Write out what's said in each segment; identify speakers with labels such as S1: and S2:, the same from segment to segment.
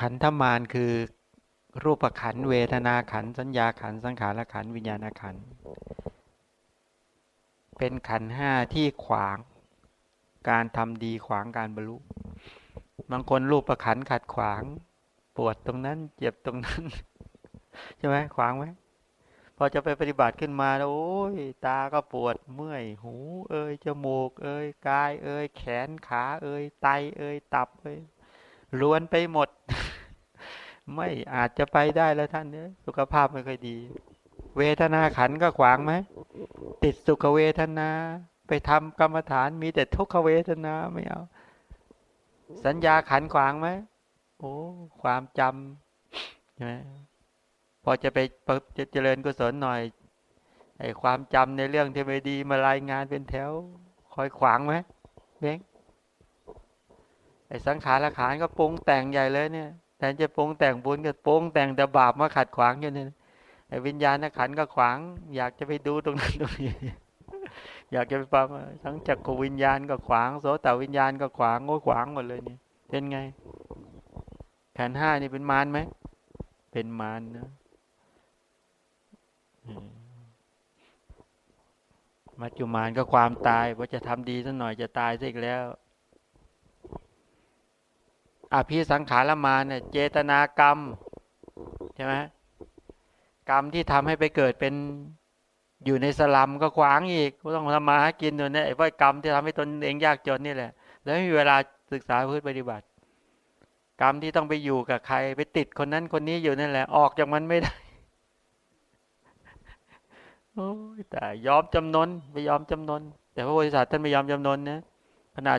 S1: ขันธมารคือรูปขันเวทนาขันสัญญาขันสังขารขันวิญญาณขันเป็นขันห้าที่ขวางการทำดีขวางการบรรลุบางคนรูปประขันขัดขวาง ปวดตรงนั้น เจ็บตรงนั้น ใช่ไหมขวางไหมพอจะไปปฏิบัติขึ้นมาโอ้ยตาก็ปวดเมื่อย หู เอ้ยจมูก เอ้ยกาย เอ้ยแขนขา เอ้ยไตเอ้ยตับเอ้ยล้วนไปหมด ไม่อาจจะไปได้แล้วท่านเนี่ยสุขภาพไม่ค่อยดี เวทนาขันก็ขวางไหมติดสุขเวทนา ไปทำกรรมฐานมีแต่ทุกขเวทนาไม่เอา สัญญาขันขวางไหมโอ้ความจำใช่ไหมพอจะไปจะเจริญกุศลหน่อยไอ้ความจำในเรื่องที่ไม่ดีมารายงานเป็นแถว คอยขวางไหมเบ้งไอ้สังขารละขานก็ปรุงแต่งใหญ่เลยเนี่ย แต่จะปรุงแต่งบุญก็ปรุงแต่งแต่บาปมาขัดขวางอยู่เนี่ยไอ้วิญญาณขันก็ขวาง อยากจะไปดูตรงนั้นตรงนี้อยากจะไปฟังทั้งจักรวิญญาณก็ขวางโสตวิญญาณก็ขวางโง่ขวางหมดเลยนี่เป็นไงแผ่นห้านี่เป็นมารไหมเป็นมารนะมัจจุมานก็ความตายว่าจะทำดีสักหน่อยจะตายซะอีกแล้ว อภิสังขารมาเนี่ยเจตนากรรมใช่ไหมกรรมที่ทำให้ไปเกิดเป็นอยู่ในสลัมก็ขวางอีกก็ต้องทำมาหากินอยู่เนี่ยไอ้ว่ากรรมที่ทำให้ตนเองยากจนนี่แหละ แล้วไม่มีเวลาศึกษาพืชปฏิบัติ กรรมที่ต้องไปอยู่กับใครไปติดคนนั้นคนนี้อยู่นั่นแหละ ออกจากมันไม่ได้โอ้แต่ยอมจำนนไปยอมจำนนแต่พระโพธิสัตว์ท่านไม่ยอมจำนนนะขนาด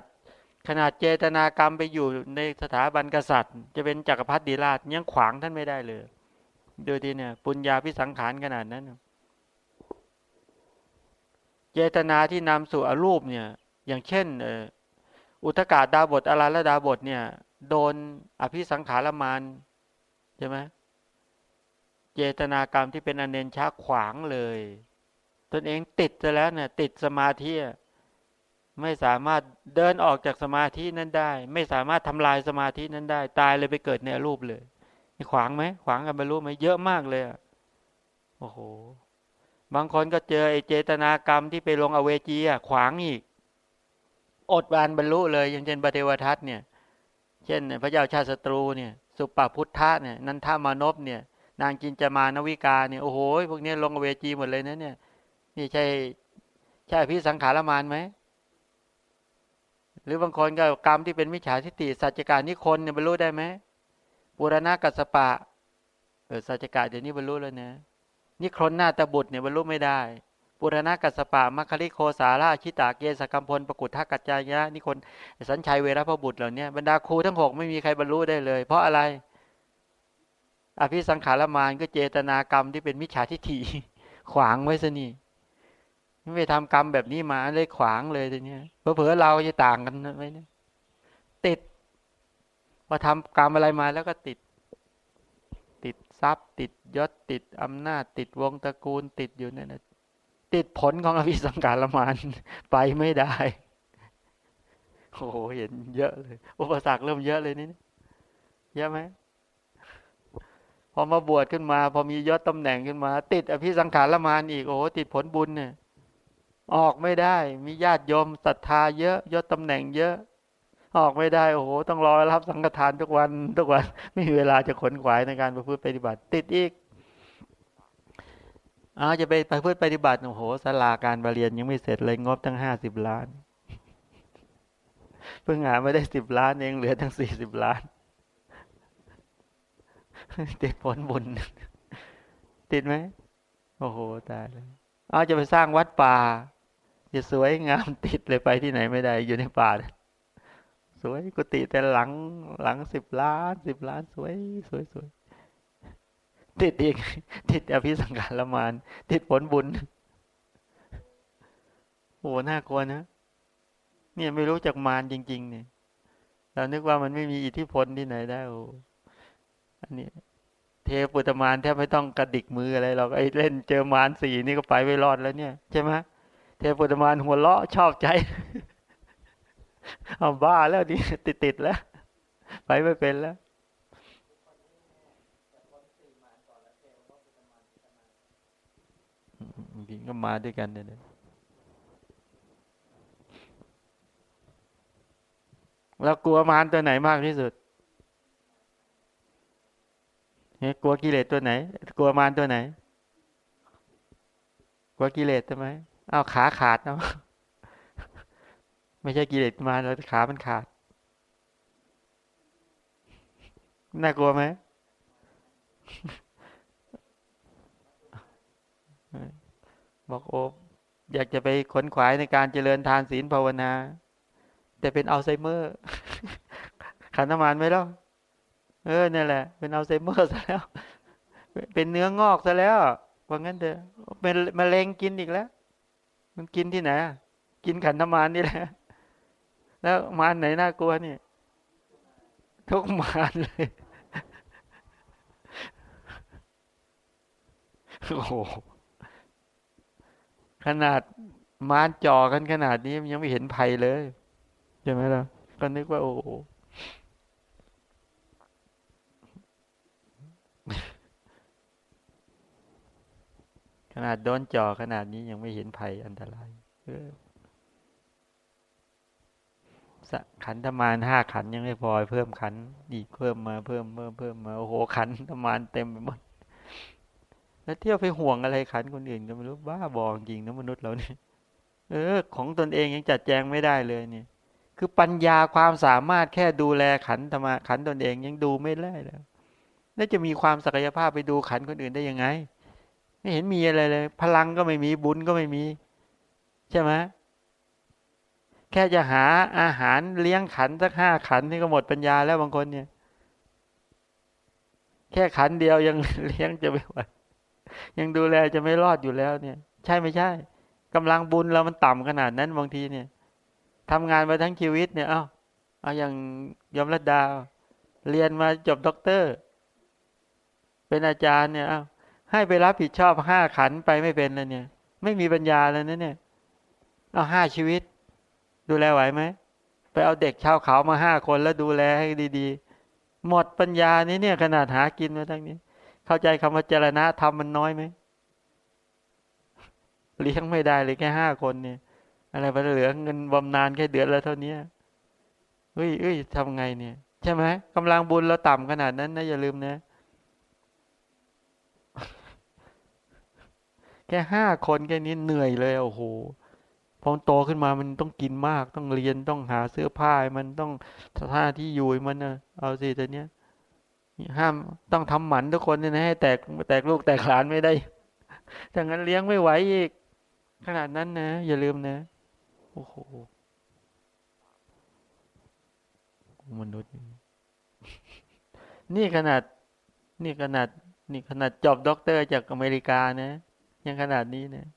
S1: ขนาดเจตนากรรมไปอยู่ในสถาบันกษัตริย์ จะเป็นจักรพรรดิราชยังขวางท่านไม่ได้เลยดูทีเนี่ย ปุญญาพิสังขารขนาดนั้น เจตนาที่นำสู่อรูปเนี่ย อย่างเช่นอุทกาดาบทอาราละดาบทเนี่ย โดนอภิสังขารมานใช่ไหมเจตนากรรมที่เป็นอเนนชาขวางเลย ตนเองติดจะแล้วเนี่ย ติดสมาธิ ไม่สามารถเดินออกจากสมาธินั้นได้ ไม่สามารถทำลายสมาธินั้นได้ ตายเลยไปเกิดในรูปเลยมีขวางไหมขวางกันบรรลุไหมเยอะมากเลยโอ้โหบางคนก็เจอไอเจตนากรรมที่ไปลงอเวจีอะขวางอีก อดบานบรรลุเลย อย่างเช่นปฏิวัทัศเนี่ย เช่น พระเจ้าชาติศัตรูเนี่ย สุปปพุทธะเนี่ยนันทามานพเนี่ย นางจินจมานวิกาเนี่ยโอ้โหพวกนี้ลงอเวจีหมดเลยนะเนี่ยนี่ใช่ใช่พี่สังขารมานไหม หรือบางคนก็กรรมที่เป็นมิจฉาทิฏฐิสัจการนิคนเนี่ยบรรลุได้ไหมปุรณะกัสปะเออสัจการเดี๋ยวนี้บรรลุแล้วนะนิครนหน้าตบุตรเนี่ยบรรลุไม่ได้ปุรณะกัสปะมัคคิโคสาราชิตาเกสกัมพลปกุฏทักัจจายะนิคนสัญชัยเวรพบุตรเหล่านี้บรรดาครูทั้งหกไม่มีใครบรรลุได้เลย เพราะอะไร อภิสังขารมานก็เจตนากรรมที่เป็นมิจฉาทิฏฐิขวางไว้ซะนี่ ไม่ทำกรรมแบบนี้มาเลยขวางเลยทีนี้เพอเผลอเราจะต่างกันไหมเนี่ยติดพอทำกรรมอะไรมาแล้วก็ติด ติดทรัพย์ ติดยศติดอำนาจ ติดวงตระกูล ติดอยู่นั่นนะติดผลของอภิสังการละมานไปไม่ได้โอ้โหเห็นเยอะเลย อุปสรรคเริ่มเยอะเลยนี่เยอะไหมพอมาบวชขึ้นมา พอมียศตำแหน่งขึ้นมา ติดอภิสังขารละมานอีกโอ้ติดผลบุญเนี่ย ออกไม่ได้ มีญาติโยมศรัทธาเยอะยศตำแหน่งเยอะ ออกไม่ได้โอ้โหต้องรอรับสังฆทานทุกวันทุกวัน ไม่มีเวลาจะขนขวายในการประพฤติปฏิบัติ ติดอีกอาจะไปไปพฤติปฏิบัติโอ้โหสลาการบรเรียนยังไม่เสร็จเลยงบตั้งห้าสิบล้าน เพิ่งหาไม่ได้สิบล้านเองเหลือทั้งสี่สิบล้าน ติดผลบุญ ติดไหมโอ้โหตายเลยเอาจะไปสร้างวัดป่า จะสวยงามติดเลยไปที่ไหนไม่ได้ อยู่ในป่า สวยกุฏิแต่หลังหลังสิบล้านสิบล้านสวยสวยสวยติดอีกติดอภิสังขารมานติดผลบุญโอ้น่ากลัวนะเนี่ยไม่รู้จักมารจริง ๆ เนี่ยเรานึกว่ามันไม่มีอิทธิพลที่ไหนได้โอ้อันนี้เทปุตมานแทบไม่ต้องกระดิกมืออะไรหรอกไอ้เล่นเจอมารสี่นี่ก็ไปไม่รอดแล้วเนี่ยใช่ไหม เทพกุฎมานหัวเลาะชอบใจเอาบ้าแล้วนี่ติดติดแล้ว ไปไม่เป็นแล้ว กินก็มาด้วยกันเนี่ยเรากลัวมารตัวไหนมากที่สุดกลัวกิเลสตัวไหน กลัวมารตัวไหน กลัวกิเลสใช่ไหม เอาขาขาดเนาะไม่ใช่กิเลสมาแล้วขามันขาด น่ากลัวไหมบอกโอ้อยากจะไปขนขวายในการเจริญทานศีลภาวนา แต่เป็นอัลไซเมอร์ ขันธมานไหมล่ะเออเนี่ยแหละ เป็นอัลไซเมอร์ซะแล้ว เป็นเนื้องอกซะแล้วว่างั้นเถอะเป็นมะเร็งกินอีกแล้ว มันกินที่ไหนกินขันธมานนี่แหละ แล้วมารไหนน่ากลัวนี่ทุกมารเลย โอ้โห ขนาดมารจ่อกันขนาดนี้ยังไม่เห็นภัยเลย ใช่ไหมล่ะ ก็นึกว่า โอ้ นาดโดนจ่อขนาดนี้ยังไม่เห็นภัยอันตรายขันธมานห้าขันยังไม่พอเพิ่มขันอีกเพิ่มมาเพิ่มเพิ่มเพิ่มมาโอ้โหขันธมานเต็มไปหมดแล้วเที่ยวไปห่วงอะไรขันคนอื่นก็ไม่รู้บ้าบอจริงนะมนุษย์เราเนี่ยเออ ของตนเองยังจัดแจงไม่ได้เลยเนี่ย คือปัญญาความสามารถแค่ดูแลขันธรรมขันตนเองยังดูไม่ได้แล้วแล้วจะมีความศักยภาพไปดูขันคนอื่นได้ยังไง ไม่เห็นมีอะไรเลย พลังก็ไม่มีบุญก็ไม่มี ใช่ไหมแค่จะหาอาหารเลี้ยงขันสักห้าขันนี่ก็หมดปัญญาแล้วบางคนเนี่ย แค่ขันเดียวยังเลี้ยงจะไม่ไหวยังดูแลจะไม่รอดอยู่แล้วเนี่ย ใช่ไม่ใช่กำลังบุญเรามันต่ำขนาดนั้นบางทีเนี่ยทำงานมาทั้งชีวิตเนี่ยเอา้าเอาอย่างยมรัตดา เรียนมาจบด็อกเตอร์ เป็นอาจารย์เนี่ยเอา้า ให้ไปรับผิดชอบห้าขันไปไม่เป็นแล้วเนี่ย ไม่มีปัญญาแล้วนะเนี่ย เอาห้าชีวิต ดูแลไหวไหมไปเอาเด็กชาวเขามาห้าคนแล้วดูแลให้ดีๆ หมดปัญญานี้เนี่ยขนาดหากินมาทั้งนี้ เข้าใจคำว่าเจรณะทำมันน้อยไหมเลี้ยงไม่ได้เลยแค่ห้าคนเนี่ย อะไรไปเหลือเงินบำนาญแค่เดือนละเท่านี้เฮ้ยเฮ้ยทำไงเนี่ย ใช่ไหมกำลังบุญเราต่ำขนาดนั้นนะอย่าลืมนะ แค่ห้าคนแค่นี้เหนื่อยเลยโอ้โหพอโตขึ้นมามันต้องกินมาก ต้องเรียนต้องหาเสื้อผ้ามันต้องสถานที่อยู่มันนะเอาสิแต่เนี้ยห้ามต้องทำหมันทุกคนเนี่ยนะให้แตกแตกลูกแตกหลานไม่ได้ถ้างั้นเลี้ยงไม่ไหวอีก ขนาดนั้นนะ อย่าลืมนะ โอ้โหมนุษย์ นี่ขนาด นี่ขนาด นี่ขนาดจบด็อกเตอร์จากอเมริกานะ ยังขนาดนี้เนะ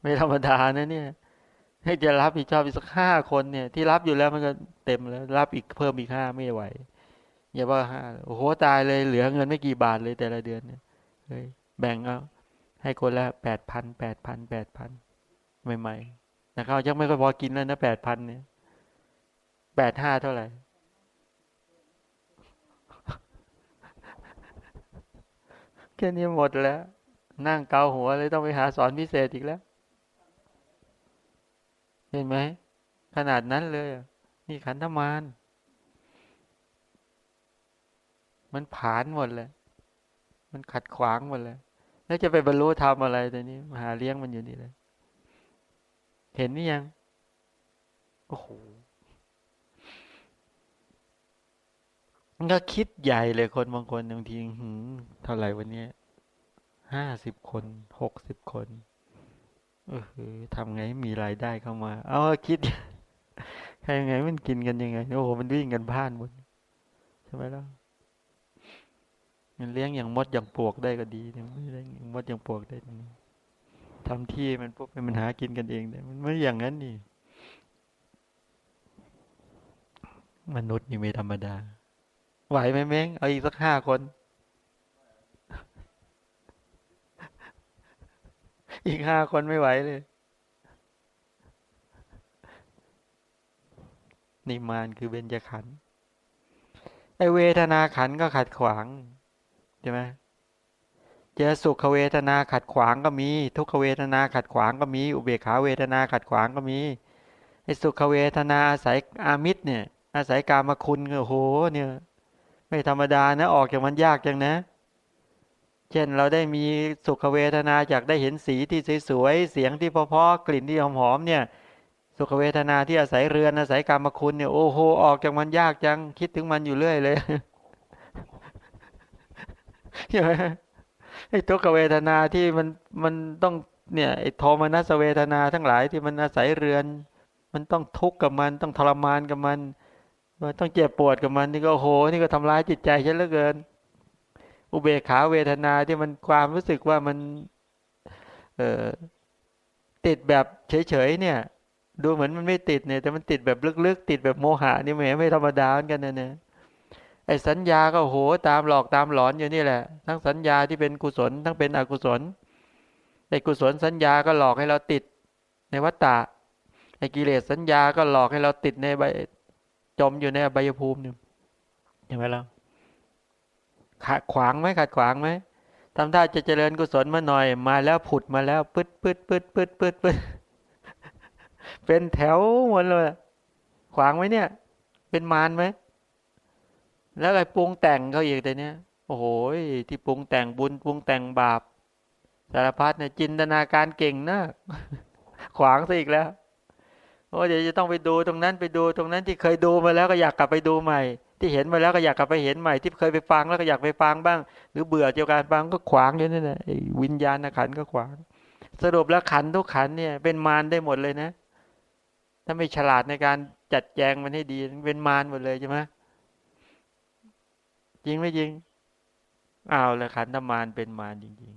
S1: ไม่ธรรมดานะเนี่ย ให้จะรับผิดชอบอีกสักห้าคนเนี่ย ที่รับอยู่แล้วมันก็เต็มแล้ว รับอีกเพิ่มอีกห้าไม่ไหวอย่าว่าห้าโอ้โหตายเลยเหลือเงินไม่กี่บาทเลยแต่ละเดือนเนี่ยเฮ้ยแบ่งเอาให้คนละแปดพันแปดพันแปดพันใหม่ๆนะครับยังไม่ค่อยพอกินแล้วนะแปดพันเนี่ยแปดห้าเท่าไหร่แค่นี้หมดแล้ว นั่งเกาหัวเลยต้องไปหาสอนพิเศษอีกแล้ว เห็นไหม ขนาดนั้นเลย นี่ขันธมารมันผานหมดเลย มันขัดขวางหมดเลย แล้วจะไปบรรลุธรรมอะไรแต่นี้มหาเลี้ยงมันอยู่นี่เลย เห็นนี่ยัง โอ้โหนก็คิดใหญ่เลยคนบางคนบางทีหืมเท่าไหร่วันนี้ ห้าสิบคนหกสิบคนเออทำไงมีรายได้เข้ามา เอาคิดใครยังไงมันกินกันยังไงโอ้โหมันวิ่งกันพลานหมดใช่ไหมล่ะมันเลี้ยงอย่างมดอย่างปวกได้ก็ดีเนี่ยไม่เลี้ยงอย่างมดอย่างปวกได้ทำที่มันปุ๊บมันหากินกันเองได้มันไม่อย่างนั้นนี่มนุษย์นี่ไม่ธรรมดาไหวไหมเม้งเอาอีกสักห้าคน อีกห้าคนไม่ไหวเลย นิมานคือเบญจขันธ์ไอเวทนาขันก็ขัดขวางใช่ไหมเจอสุขเวทนาขัดขวางก็มี ทุกขเวทนาขัดขวางก็มี อุเบกขาเวทนาขัดขวางก็มีไอสุขเวทนาอาศัยอามิตรเนี่ย อาศัยกามคุณโอ้โหเนี่ย ไม่ธรรมดานะ ออกจากมันยากจังนะ เช่นเราได้มีสุขเวทนาจากได้เห็นสีที่สวยๆ เสียงที่เพาะๆกลิ่นที่หอมๆเนี่ย สุขเวทนาที่อาศัยเรือนอาศัยกรรมคุณเนี่ยโอ้โหออกจากมันยากจังคิดถึงมันอยู่เรื่อยเลยใช่ไหมไอ้ทุกขเวทนาที่มันมันต้องเนี่ยไอ้โทมนัสเวทนาทั้งหลายที่มันอาศัยเรือน มันต้องทุกข์กับมันต้องทรมานกับมันมันต้องเจ็บปวดกับมันนี่ก็โหนี่ก็ทำร้ายจิตใจฉันเหลือเกิน อุเบกขาเวทนาที่มันความรู้สึกว่ามันเออติดแบบเฉยๆเนี่ย ดูเหมือนมันไม่ติดเนี่ยแต่มันติดแบบลึกๆ ติดแบบโมหะนี่แหมไม่ธรรมดาเหมือนกันนะเนี่ยไอ้สัญญาก็โหตามหลอกตามหลอนอยู่นี่แหละ ทั้งสัญญาที่เป็นกุศล ทั้งเป็นอกุศลไอ้กุศลสัญญาก็หลอกให้เราติดในวัฏฏะไอ้กิเลสสัญญาก็หลอกให้เราติดในใบจมอยู่ในอบภูมิเนี่ยเห็นไหมล่ะ ขัดขวางไหมขัดขวางไหมทำท่าจะเจริญกุศลมาหน่อย มาแล้วผุดมาแล้วปึ๊ดปึ๊ดปึ๊ดปึ๊ดปึ๊ดปึ๊ดเป็นแถวหมดเลยขวางไหมเนี่ย เป็นมารไหมแล้วไอ้ปรุงแต่งเขาอีกแต่เนี้ยโอ้โหที่ปรุงแต่งบุญปรุงแต่งบาปสารพัดเนี่ยจินตนาการเก่งนะขวางซะอีกแล้วโอ้เดี๋ยวจะต้องไปดูตรงนั้นไปดูตรงนั้นที่เคยดูมาแล้วก็อยากกลับไปดูใหม่ ที่เห็นมาแล้วก็อยากกลับไปเห็นใหม่ที่เคยไปฟังแล้วก็อยากไปฟังบ้าง หรือเบื่อเกี่ยวกับการฟังก็ขวางอยู่นั่นแหละวิญญาณขันก็ขวาง สรุปแล้วขันทุกขันเนี่ย เป็นมารได้หมดเลยนะ ถ้าไม่ฉลาดในการจัดแจงมันให้ดีเป็นมารหมดเลยใช่ไหมจริงไม่จริงเอาละขันธมารเป็นมารจริง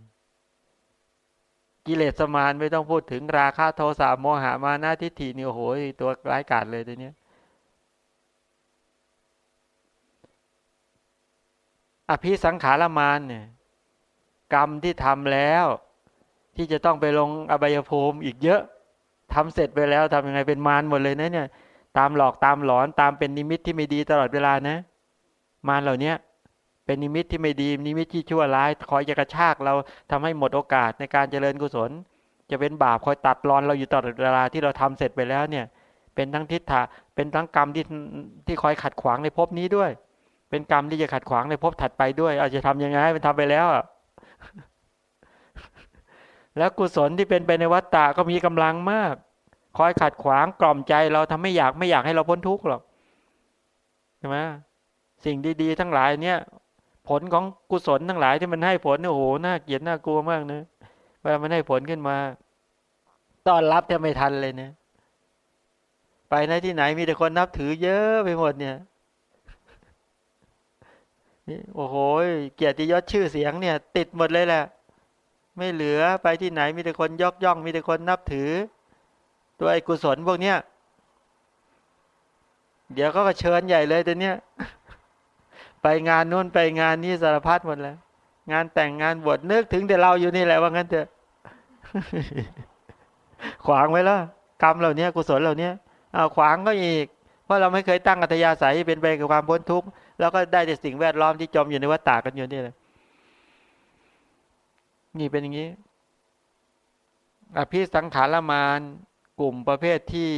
S1: ๆ กิเลสมารไม่ต้องพูดถึงราคะโทสะโมหะมานาทิฏฐินี่โอ้โหตัวร้ายกาจเลยตัวเนี้ย อภิสังขารมานเนี่ยกรรมที่ทำแล้ว ที่จะต้องไปลงอบายภูมิอีกเยอะทำเสร็จไปแล้วทำยังไงเป็นมารหมดเลยนะเนี่ย ตามหลอกตามหลอนตามเป็นนิมิตที่ไม่ดีตลอดเวลานะ มารเหล่านี้เป็นนิมิตที่ไม่ดีนิมิตที่ชั่วร้ายคอยจะกระชากเราทำให้หมดโอกาสในการเจริญกุศล จะเป็นบาปคอยตัดรอนเราอยู่ตลอดเวลาที่เราทำเสร็จไปแล้วเนี่ย เป็นทั้งทิฏฐะเป็นทั้งกรรมที่ที่คอยขัดขวางในภพนี้ด้วย เป็นกรรมที่จะขัดขวางในภพถัดไปด้วย อาจจะทำยังไงมันทำไปแล้วแล้วกุศลที่เป็นไปในวัฏฏะก็มีกำลังมาก คอยขัดขวางกล่อมใจเราทำไม่อยากไม่อยากให้เราพ้นทุกข์หรอกใช่ไหมสิ่งดี ๆ ทั้งหลายเนี่ย ผลของกุศลทั้งหลายที่มันให้ผลเนี่ยโอ้โหน่าเกลียดน่ากลัวมากนะเวลามันให้ผลขึ้นมาต้อนรับจะไม่ทันเลยเนี่ยไปในที่ไหนมีแต่คนนับถือเยอะไปหมดเนี่ย โอ้โห เกียรติยศชื่อเสียงเนี่ย ติดหมดเลยแหละ ไม่เหลือไปที่ไหนมีแต่คนยกย่อง มีแต่คนนับถือ ตัวไอ้กุศลพวกเนี้ยเดี๋ยวก็เชิญใหญ่เลยตัวเนี้ยไปงานนู้นไปงานนี้สารพัดหมดแล้ว งานแต่งงานบวชนึกถึงแต่เราอยู่นี่แหละว่างั้นเถอะขวางไว้แล้วกรรมเหล่านี้กุศลเหล่านี้เอาขวางก็อีก เพราะเราไม่เคยตั้งอัตยาศัยเป็นไปกับความพ้นทุกข์ แล้วก็ได้แต่สิ่งแวดล้อมที่จมอยู่ในวัฏฏะกันอยู่นี่แหละนี่เป็นอย่างนี้ อภิสังขารมานกลุ่มประเภทที่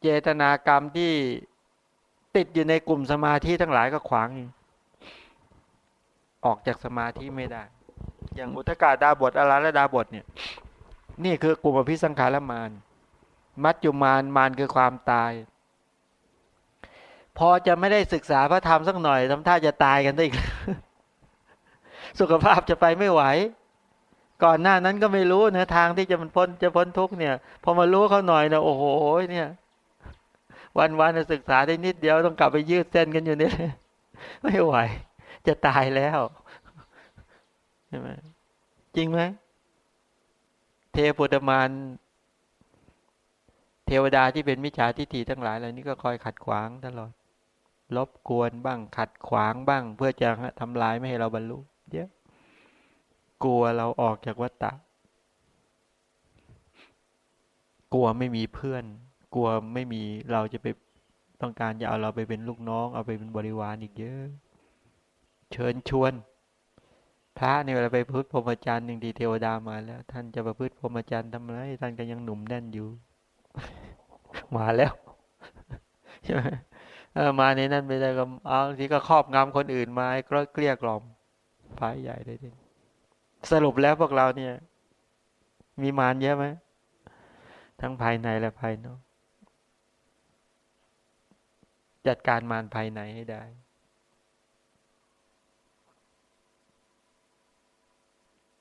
S1: เจตนากรรมที่ติดอยู่ในกลุ่มสมาธิทั้งหลายก็ขวาง ออกจากสมาธิไม่ได้ อย่างอุทกาดาบทอาราและดาบทเนี่ย นี่คือกลุ่มอภิสังขารมาน มัจจุมานมานคือความตาย พอจะไม่ได้ศึกษาพระธรรมสักหน่อยทำท่าจะตายกันได้อีก สุขภาพจะไปไม่ไหว ก่อนหน้านั้นก็ไม่รู้นะทางที่จะมันพ้นจะพ้นทุกเนี่ย พอมารู้เขาหน่อยนะโอ้โหเนี่ย วันวันศึกษาได้นิดเดียวต้องกลับไปยืดเส้นกันอยู่นี่ไม่ไหว จะตายแล้วใช่ไหมจริงไหมเทพุตมานเทวดาที่เป็นมิจฉาทิฏฐิทั้งหลายเหล่านี้ก็คอยขัดขวางตลอด ลบกวนบ้างขัดขวางบ้าง เพื่อจะทำลายไม่ให้เราบรรลุเยอะกลัวเราออกจากวัฏฏะกลัวไม่มีเพื่อน กลัวไม่มีเราจะไปต้องการจะเอาเราไปเป็นลูกน้อง เอาไปเป็นบริวารอีกเยอะ เชิญชวน พระเนี่ยเวลาไปพูดพรหมจรรย์หนึ่งดีเทวดามาแล้ว ท่านจะประพฤติพรหมจรรย์ทำไรท่านก็ยังหนุ่มแน่นอยู่ มาแล้วใช่ไหม เออมาในนั้นไปได้ก็เอาทีก็ครอบงำคนอื่นมาก็เกลี้ยกล่อมพายใหญ่เลยทีสรุปแล้วพวกเราเนี่ย มีมารเยอะไหมทั้งภายในและภายนอก จัดการมารภายในให้ได้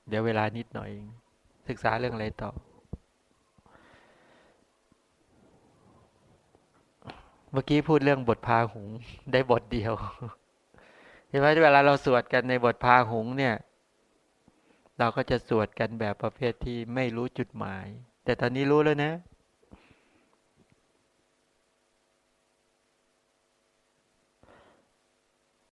S1: เดี๋ยวเวลานิดหน่อยเองศึกษาเรื่องอะไรต่อ เมื่อกี้พูดเรื่องบทพาหุงได้บทเดียวเห็นไหมเวลาเราสวดกันในบทพาหุงเนี่ย เราก็จะสวดกันแบบประเภทที่ไม่รู้จุดหมาย แต่ตอนนี้รู้แล้วนะ